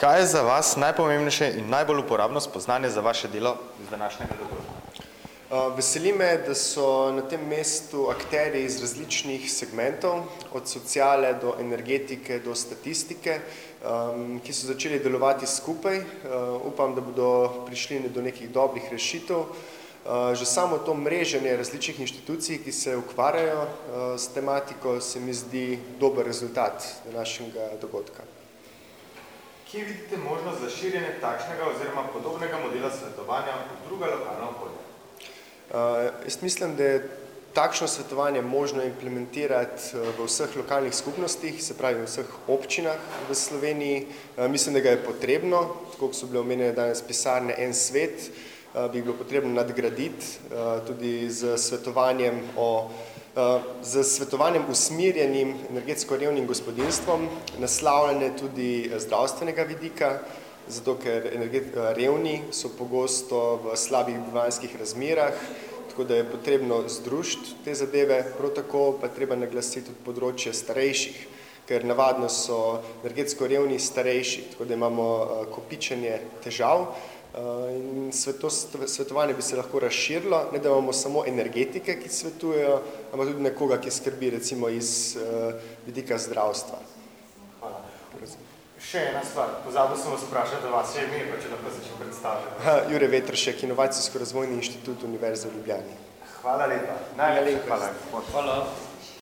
Kaj je za vas najpomembnejše in najbolj uporabno spoznanje za vaše delo iz današnjega dogodka? Uh, veseli me, da so na tem mestu akteri iz različnih segmentov, od sociale do energetike do statistike, um, ki so začeli delovati skupaj. Uh, upam, da bodo prišli do nekih dobrih rešitev. Uh, že samo to mreženje različnih inštitucij, ki se ukvarjajo s tematiko, se mi zdi dober rezultat današnjega dogodka. Kje vidite možnost za širjenje takšnega oziroma podobnega modela svetovanja v druga lokalna okolja? Uh, jaz mislim, da je takšno svetovanje možno implementirati uh, v vseh lokalnih skupnostih, se pravi v vseh občinah v Sloveniji. Uh, mislim, da ga je potrebno, tako so bile omenjene danes pisarne En svet, uh, bi bilo potrebno nadgraditi uh, tudi z svetovanjem o z svetovanjem usmirjenim energetsko revnim gospodinstvom, naslavljanje tudi zdravstvenega vidika, zato ker revni so pogosto v slabih bivanjskih razmerah, tako da je potrebno združiti te zadeve, prav tako pa treba naglasiti tudi področje starejših, ker navadno so energetsko revni starejši, tako da imamo kopičenje težav in sveto, svetovanje bi se lahko razširilo, ne da imamo samo energetike, ki svetujejo, ampak tudi nekoga, ki skrbi recimo iz vidika zdravstva. Hvala. Še ena stvar, pozabil sem vas vprašati, da vas je ime, pa če lahko začem predstavljati. Ha, Jure Vetršek, Inovacijsko-razvojni inštitut Univerze v Ljubljani. Hvala lepa. Najlepša hvala. Hvala.